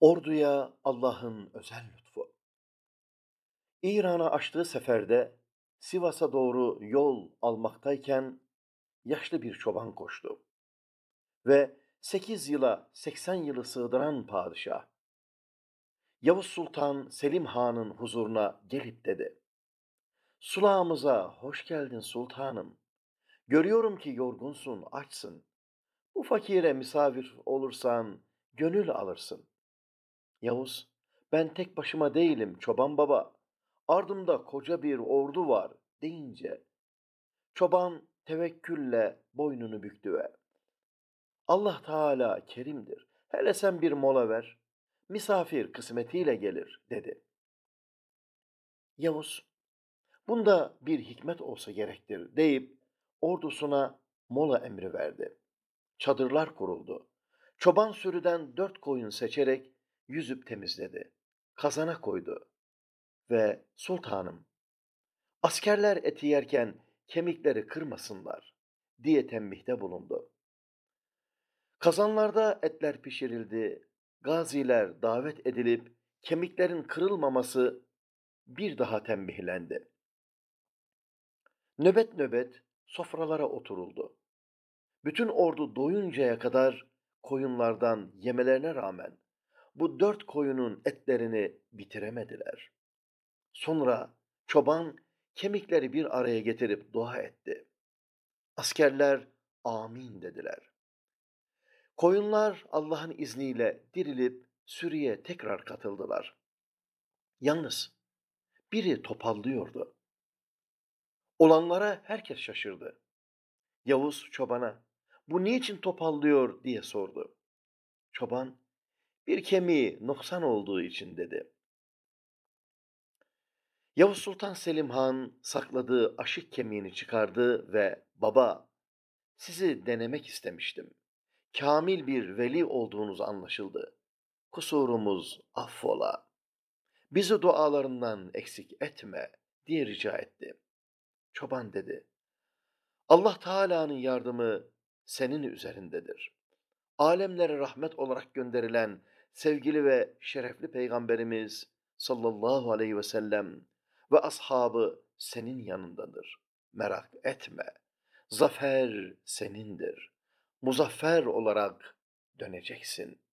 Orduya Allah'ın özel lütfu. İran'a açtığı seferde Sivas'a doğru yol almaktayken yaşlı bir çoban koştu. Ve 8 yıla 80 yılı sığdıran padişah, Yavuz Sultan Selim Han'ın huzuruna gelip dedi. Sulağımıza hoş geldin sultanım. Görüyorum ki yorgunsun, açsın. Bu fakire misafir olursan gönül alırsın. Yavuz, ben tek başıma değilim çoban baba. Ardımda koca bir ordu var deyince, çoban tevekkülle boynunu büktü ve Allah Teala kerimdir. Hele sen bir mola ver. Misafir kısmetiyle gelir dedi. Yavuz, bunda bir hikmet olsa gerektir deyip ordusuna mola emri verdi. Çadırlar kuruldu. Çoban sürüden dört koyun seçerek yüzüp temizledi. Kazana koydu. Ve sultanım, askerler eti yerken kemikleri kırmasınlar diye tembihte bulundu. Kazanlarda etler pişirildi, gaziler davet edilip kemiklerin kırılmaması bir daha tembihlendi. Nöbet nöbet sofralara oturuldu. Bütün ordu doyuncaya kadar koyunlardan yemelerine rağmen bu dört koyunun etlerini bitiremediler. Sonra çoban kemikleri bir araya getirip dua etti. Askerler amin dediler. Koyunlar Allah'ın izniyle dirilip sürüye tekrar katıldılar. Yalnız biri topallıyordu. Olanlara herkes şaşırdı. Yavuz çobana, bu niçin topallıyor diye sordu. Çoban, bir kemiği noksan olduğu için dedi. Yavuz Sultan Selim Han sakladığı aşık kemiğini çıkardı ve baba sizi denemek istemiştim. Kamil bir veli olduğunuz anlaşıldı. Kusurumuz affola. Bizi dualarından eksik etme diye rica etti. Çoban dedi. Allah Teala'nın yardımı senin üzerindedir. Alemlere rahmet olarak gönderilen sevgili ve şerefli Peygamberimiz sallallahu aleyhi ve sellem ve ashabı senin yanındadır. Merak etme. Zafer senindir. Muzaffer olarak döneceksin.''